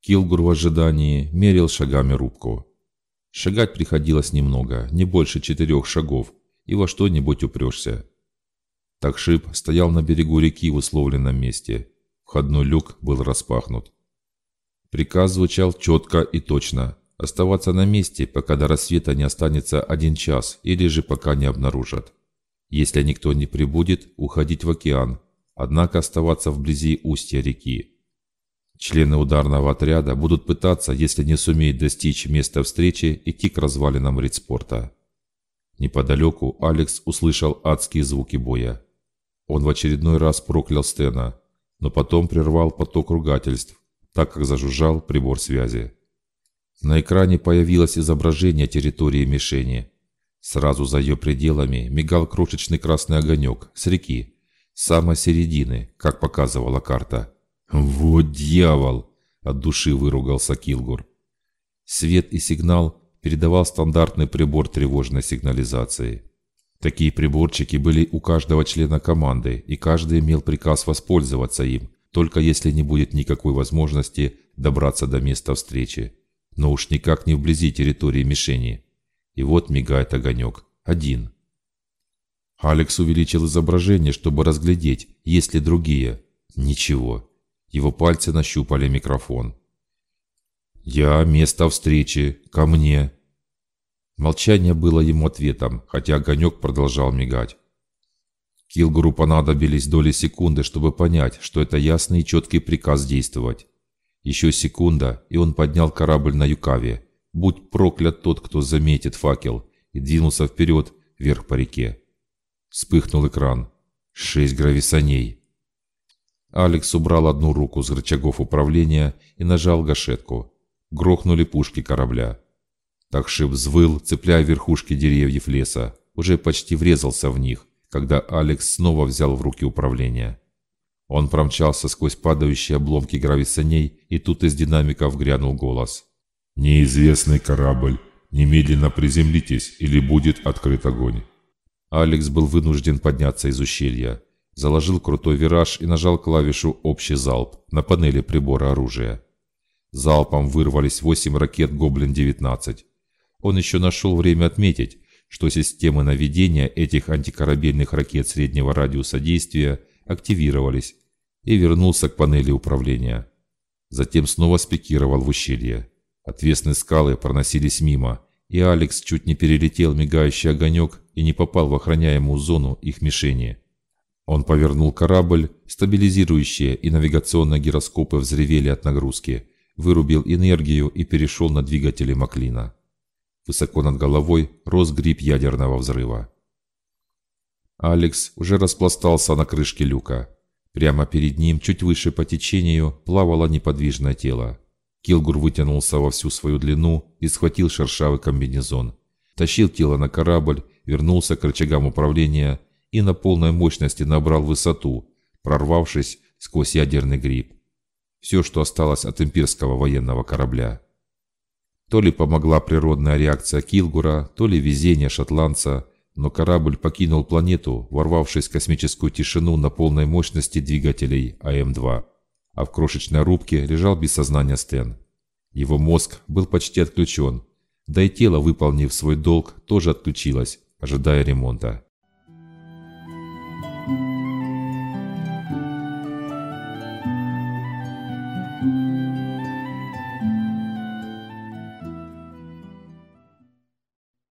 Килгур в ожидании мерил шагами рубку. Шагать приходилось немного, не больше четырех шагов, и во что-нибудь упрешься. Такшип стоял на берегу реки в условленном месте. Входной люк был распахнут. Приказ звучал четко и точно. Оставаться на месте, пока до рассвета не останется один час, или же пока не обнаружат. Если никто не прибудет, уходить в океан, однако оставаться вблизи устья реки. Члены ударного отряда будут пытаться, если не сумеют достичь места встречи, идти к развалинам ридспорта. Неподалеку Алекс услышал адские звуки боя. Он в очередной раз проклял Стена, но потом прервал поток ругательств, так как зажужжал прибор связи. На экране появилось изображение территории мишени. Сразу за ее пределами мигал крошечный красный огонек с реки, с самой середины, как показывала карта. «Вот дьявол!» – от души выругался Килгур. Свет и сигнал передавал стандартный прибор тревожной сигнализации. Такие приборчики были у каждого члена команды, и каждый имел приказ воспользоваться им, только если не будет никакой возможности добраться до места встречи. Но уж никак не вблизи территории мишени. И вот мигает огонек. Один. Алекс увеличил изображение, чтобы разглядеть, есть ли другие. Ничего. Его пальцы нащупали микрофон. «Я – место встречи. Ко мне. Молчание было ему ответом, хотя огонек продолжал мигать. Килгуру понадобились доли секунды, чтобы понять, что это ясный и четкий приказ действовать. Еще секунда, и он поднял корабль на Юкаве. Будь проклят тот, кто заметит факел, и двинулся вперед, вверх по реке. Вспыхнул экран. Шесть грависаней. Алекс убрал одну руку с рычагов управления и нажал гашетку. Грохнули пушки корабля. Такшип взвыл, цепляя верхушки деревьев леса. Уже почти врезался в них, когда Алекс снова взял в руки управление. Он промчался сквозь падающие обломки грависаней, и тут из динамиков грянул голос. «Неизвестный корабль. Немедленно приземлитесь, или будет открыт огонь». Алекс был вынужден подняться из ущелья. Заложил крутой вираж и нажал клавишу «Общий залп» на панели прибора оружия. Залпом вырвались восемь ракет «Гоблин-19». Он еще нашел время отметить, что системы наведения этих антикорабельных ракет среднего радиуса действия активировались и вернулся к панели управления. Затем снова спикировал в ущелье. Отвесные скалы проносились мимо, и Алекс чуть не перелетел мигающий огонек и не попал в охраняемую зону их мишени. Он повернул корабль, стабилизирующие и навигационные гироскопы взревели от нагрузки, вырубил энергию и перешел на двигатели Маклина. Высоко над головой рос гриб ядерного взрыва. Алекс уже распластался на крышке люка. Прямо перед ним, чуть выше по течению, плавало неподвижное тело. Килгур вытянулся во всю свою длину и схватил шершавый комбинезон. Тащил тело на корабль, вернулся к рычагам управления и на полной мощности набрал высоту, прорвавшись сквозь ядерный гриб. Все, что осталось от имперского военного корабля. То ли помогла природная реакция Килгура, то ли везение шотландца, но корабль покинул планету, ворвавшись в космическую тишину на полной мощности двигателей АМ-2. А в крошечной рубке лежал без сознания Стэн. Его мозг был почти отключен, да и тело, выполнив свой долг, тоже отключилось, ожидая ремонта.